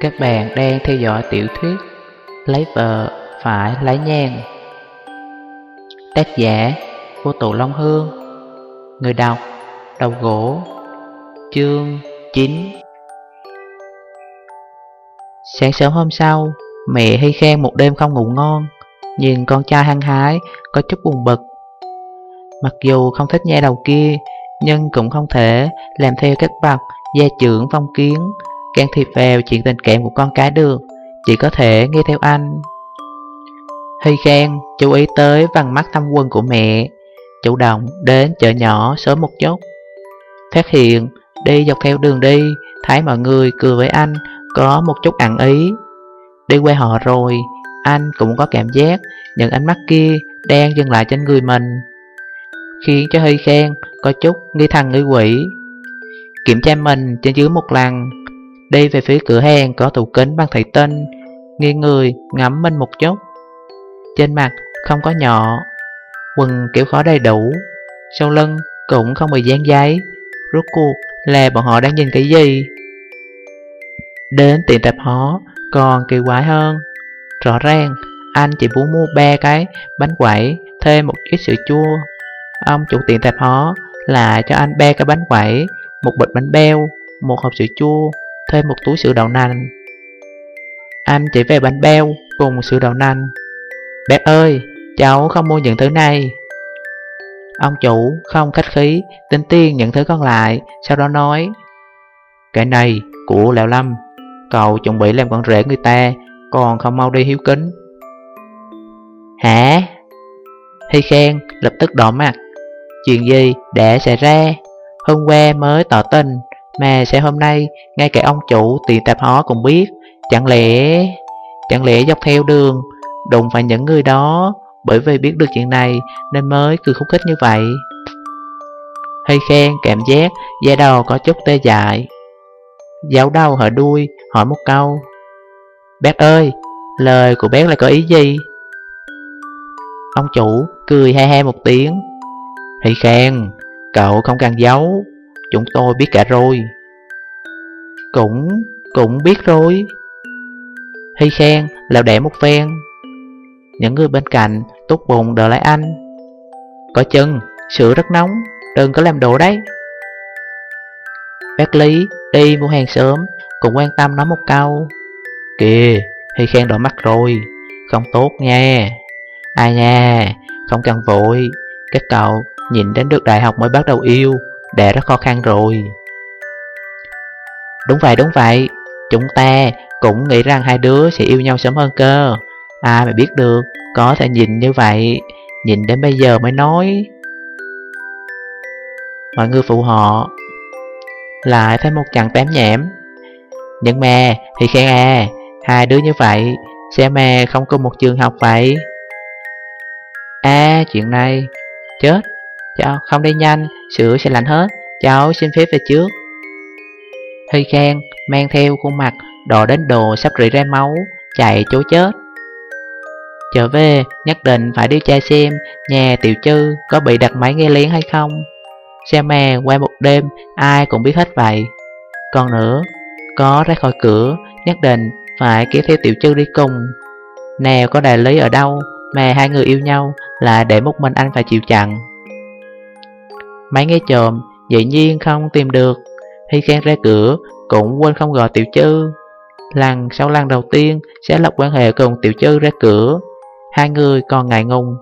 Các bạn đang theo dõi tiểu thuyết Lấy vợ phải lấy nhang. Tác giả Vô tụ Long Hương. Người đọc Đầu gỗ, Chương 9 Sáng sớm hôm sau, Mẹ hay khen một đêm không ngủ ngon, Nhìn con trai hăng hái, Có chút buồn bực. Mặc dù không thích nha đầu kia, Nhưng cũng không thể làm theo cách bậc Gia trưởng phong kiến can thiệp vào chuyện tình cảm của con cái được, Chỉ có thể nghe theo anh. Hy Khang chú ý tới vằn mắt thăm quân của mẹ, Chủ động đến chợ nhỏ sớm một chút. Phát hiện, đi dọc theo đường đi, Thấy mọi người cười với anh, Có một chút ẩn ý. Đi qua họ rồi, Anh cũng có cảm giác Những ánh mắt kia đang dừng lại trên người mình, Khiến cho Hy Khang Có chút nghi thần nghi quỷ. Kiểm tra mình trên dưới một lần Đi về phía cửa hàng có tủ kính bằng thủy tinh. Nghiêng người, ngắm mình một chút. Trên mặt không có nhỏ, Quần kiểu khó đầy đủ. Sau lưng cũng không bị dán giấy. Rốt cuộc là bọn họ đang nhìn cái gì? Đến tiệm tạp hóa, còn kỳ quái hơn. Rõ ràng, anh chỉ muốn mua ba cái bánh quẩy, Thêm một ít sữa chua. Ông chủ tiệm tạp hóa lại cho anh ba cái bánh quẩy, Một bịch bánh beo Một hộp sữa chua thêm một túi sữa đậu nành. Anh chỉ về bánh beo cùng sữa đậu nành. Bác ơi, cháu không mua những thứ này. Ông chủ không khách khí, tính tiền những thứ còn lại, sau đó nói Cái này của Lão Lâm, cậu chuẩn bị làm con rể người ta, còn không mau đi hiếu kính. Hả? Hy khen lập tức đỏ mặt Chuyện gì để xảy ra Hôm qua mới tỏ tình mà sẽ hôm nay, ngay cả ông chủ tiệm tạp hóa cũng biết, Chẳng lẽ Chẳng lẽ dọc theo đường Đụng phải những người đó Bởi vì biết được chuyện này Nên mới cười khúc khích như vậy? Hơi khen, cảm giác, Da đầu có chút tê dại. Giáo đầu hở đuôi, Hỏi một câu. Bác ơi, Lời của bác là có ý gì? Ông chủ cười he he một tiếng. Hãy khen, Cậu không cần giấu, Chúng tôi biết cả rồi. Cũng, cũng biết rồi Hy khen, lào đẻ một phen. Những người bên cạnh tốt bụng đợi lại anh. Có chân, sữa rất nóng Đừng có làm đổ đấy. Bác Lý đi mua hàng sớm Cũng quan tâm nói một câu. Kìa, Hy khen đỏ mắt rồi Không tốt nha. Ai nha, không cần vội Các cậu nhìn đến được đại học mới bắt đầu yêu đã rất khó khăn rồi. Đúng vậy đúng vậy. Chúng ta cũng nghĩ rằng hai đứa sẽ yêu nhau sớm hơn cơ. À, Ai mà biết được, Có thể nhìn như vậy, Nhìn đến bây giờ mới nói. Mọi người phụ họ, Lại thêm một trận tém nhẽm. Nhưng mà, thì khen à Hai đứa như vậy, Sẽ mà không có một trường học vậy? À chuyện này, Chết. Cháu không đi nhanh, Sữa sẽ lạnh hết. Cháu xin phép về trước. Huy khen, mang theo khuôn mặt Đỏ đến đồ sắp rỉ ra máu, Chạy chối chết. Trở về, nhất định phải đi tra xem Nhà tiểu chư có bị đặt máy nghe lén hay không. Xe mè qua một đêm, Ai cũng biết hết vậy. Còn nữa, Có ra khỏi cửa, Nhất định phải kéo theo tiểu chư đi cùng. Nào có đại lý ở đâu Mà hai người yêu nhau Là để một mình anh phải chịu chặn. Máy nghe trộm, dĩ nhiên không tìm được. Hy khen ra cửa, cũng quên không gọi tiểu chư. Lần sau lần đầu tiên, sẽ lập quan hệ cùng tiểu chư ra cửa. Hai người còn ngại ngùng,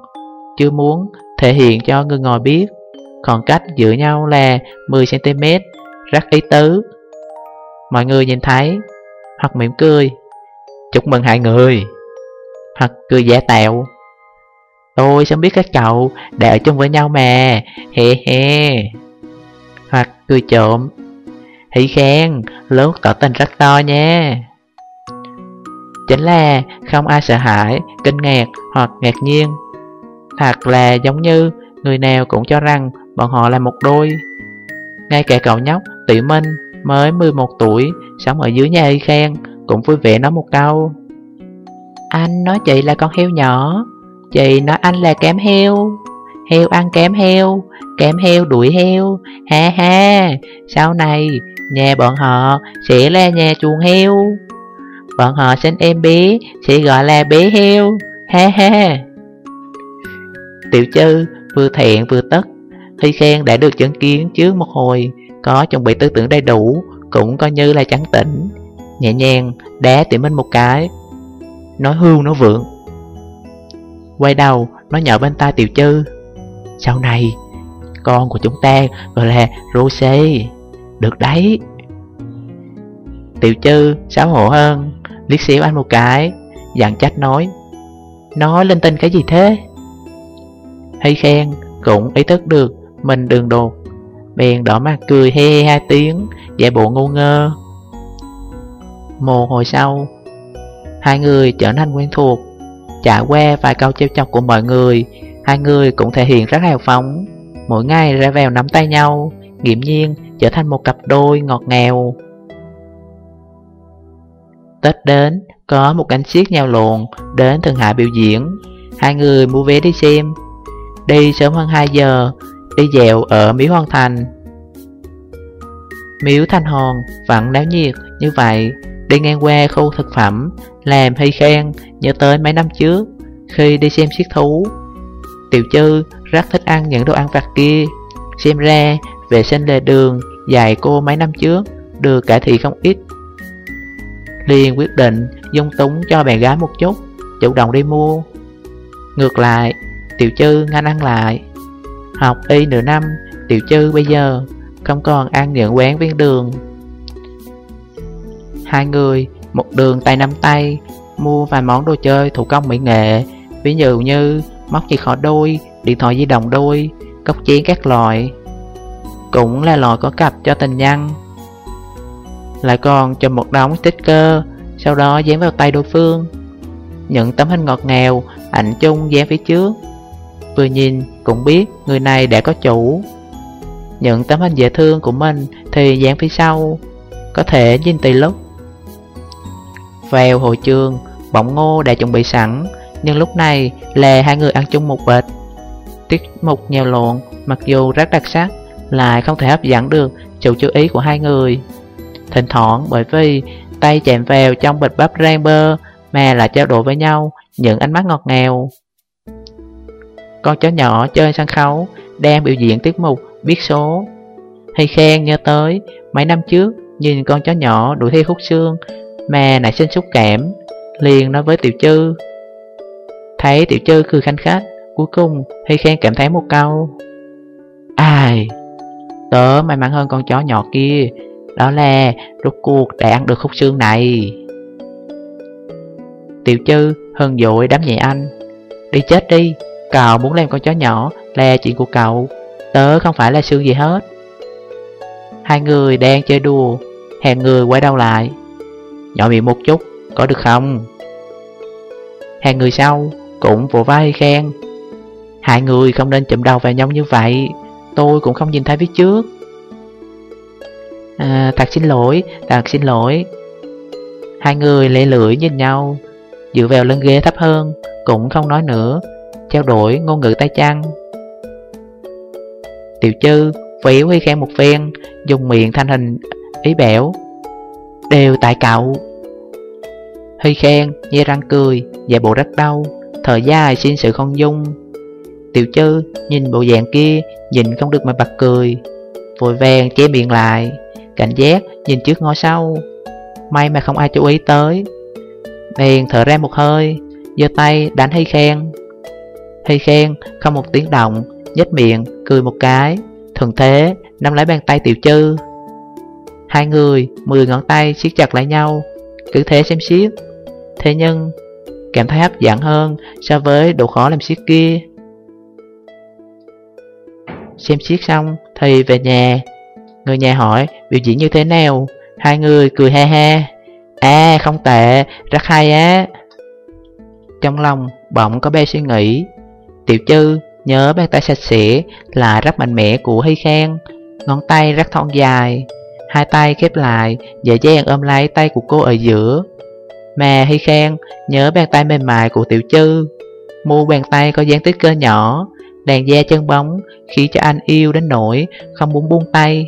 Chưa muốn thể hiện cho người ngồi biết. Khoảng cách giữa nhau là 10cm Rất ý tứ. Mọi người nhìn thấy, Hoặc mỉm cười, Chúc mừng hai người. Hoặc cười giả tạo, Tôi sớm biết các cậu đã ở chung với nhau mà, He he. Hoặc cười trộm Hỷ khen Lớn tỏ tình rất to nha. Chính là không ai sợ hãi, Kinh ngạc hoặc ngạc nhiên. Thật là giống như Người nào cũng cho rằng bọn họ là một đôi. Ngay cả cậu nhóc Tiểu Minh mới 11 tuổi, Sống ở dưới nhà Y Khen Cũng vui vẻ nói một câu. Anh nói chị là con heo nhỏ, Chị nói anh là kém heo. Heo ăn kém heo Kém heo đuổi heo. Ha ha, Sau này nhà bọn họ sẽ là nhà chuồng heo. Bọn họ sinh em bé Sẽ gọi là bé heo. Ha ha Tiểu chư vừa thẹn vừa tức. Thi khen đã được chứng kiến trước một hồi, Có chuẩn bị tư tưởng đầy đủ, Cũng coi như là trắng tỉnh. Nhẹ nhàng đá tiểu minh một cái. Nói hưu nó vượng. Quay đầu Nó nhỏ bên tai tiểu chư. Sau này, Con của chúng ta gọi là Rose được đấy. Tiểu chư xấu hổ hơn. Liếc xéo anh một cái Dặn trách nói. Nói linh tinh cái gì thế? Hay khen, cũng ý thức được Mình đường đột. Bèn đỏ mặt cười he he hai tiếng, Giả bộ ngu ngơ. Một hồi sau, Hai người trở nên quen thuộc. Trải qua vài câu trêu chọc của mọi người, Hai người cũng thể hiện rất hào phóng. Mỗi ngày ra vào nắm tay nhau Nghiệm nhiên trở thành một cặp đôi ngọt ngào Tết đến, có một cánh siết nhau lộn đến Thượng Hải biểu diễn. Hai người mua vé đi xem. Đi sớm hơn 2 giờ, đi dạo ở Miếu Hoàng Thành. Miếu Thanh Hòn vẫn náo nhiệt như vậy, đi ngang qua khu thực phẩm, làm hay khen nhớ tới mấy năm trước, khi đi xem siết thú. Tiểu Chư rất thích ăn những đồ ăn vặt kia, xem ra vệ sinh lề đường dạy cô mấy năm trước, được cải thiện không ít. Liền quyết định dung túng cho bạn gái một chút, Chủ động đi mua. Ngược lại, Tiểu Chư ngăn ăn lại. Học y nửa năm, Tiểu Chư bây giờ Không còn ăn những quán viên đường. Hai người, Một đường tay nắm tay, Mua vài món đồ chơi thủ công mỹ nghệ, Ví dụ như Móc chìa khóa đôi, Điện thoại di động đôi, Cốc chén các loại. Cũng là loại có cặp cho tình nhân. Lại còn cho một đống sticker, Sau đó dán vào tay đối phương. Những tấm hình ngọt ngào, Ảnh chung dán phía trước. Vừa nhìn cũng biết người này đã có chủ. Những tấm hình dễ thương của mình Thì dán phía sau, Có thể nhìn tùy lúc. Vào hội trường, Bỗng ngô đã chuẩn bị sẵn, Nhưng lúc này là hai người ăn chung một bịch Tiết mục nhào lộn, Mặc dù rất đặc sắc. Lại không thể hấp dẫn được sự chú ý của hai người Thỉnh thoảng bởi vì tay chạm vào trong bịch bắp rang bơ mà lại trao đổi với nhau những ánh mắt ngọt ngào. Con chó nhỏ chơi sân khấu đang biểu diễn tiết mục biết số. Hay khen nhớ tới mấy năm trước nhìn con chó nhỏ đuổi theo khúc xương mà nảy sinh xúc cảm, liền nói với Tiểu chư Thấy Tiểu chư cười khanh khách, cuối cùng Hay khen cảm thấy một câu. Ai, tớ may mắn hơn con chó nhỏ kia. Đó là rốt cuộc đã ăn được khúc xương này. Tiểu chư hân dội đám nhẹ anh. Đi chết đi, Cậu muốn làm con chó nhỏ là chuyện của cậu. Tớ không phải là xương gì hết. Hai người đang chơi đùa Hẹn người quay đầu lại. Nhỏ miệng một chút, Có được không? Hàng người sau cũng vỗ vai khen. Hai người không nên chụm đầu vào nhau như vậy. Tôi cũng không nhìn thấy phía trước. À, Thật xin lỗi, thật xin lỗi. Hai người lệ lưỡi nhìn nhau Dựa vào lưng ghế thấp hơn Cũng không nói nữa Trao đổi ngôn ngữ tay chăng. Tiểu chư Phéo hay khen một phen Dùng miệng thanh hình ý bẻo Đều tại cậu. Hơi khen, nhe răng cười Và bộ rất đau Thở dài xin sự không dung. Tiểu chư nhìn bộ dạng kia, Nhìn không được mà bật cười. Vội vàng che miệng lại, Cảnh giác nhìn trước ngó sau May mà không ai chú ý tới. Bèn thở ra một hơi, giơ tay đánh hay khen Hay khen không một tiếng động, nhếch miệng, cười một cái. Thường thế, nắm lấy bàn tay tiểu chư. Hai người, mười ngón tay siết chặt lại nhau, Cứ thế xem xiết Thế nhưng, cảm thấy hấp dẫn hơn so với độ khó làm siết kia. Xem xiết xong thì về nhà. Người nhà hỏi biểu diễn như thế nào? Hai người cười ha ha. À không tệ, rất hay á. Trong lòng bỗng có bé suy nghĩ. Tiểu chư nhớ bàn tay sạch sẽ là rất mạnh mẽ của Hy Khang Ngón tay rất thon dài Hai tay khép lại dễ dàng ôm lấy tay của cô ở giữa. Mà Hy Khang nhớ bàn tay mềm mại của Tiểu chư Mu bàn tay có dáng tích cơ nhỏ Đàn da chân bóng Khiến cho anh yêu đến nỗi không muốn buông tay.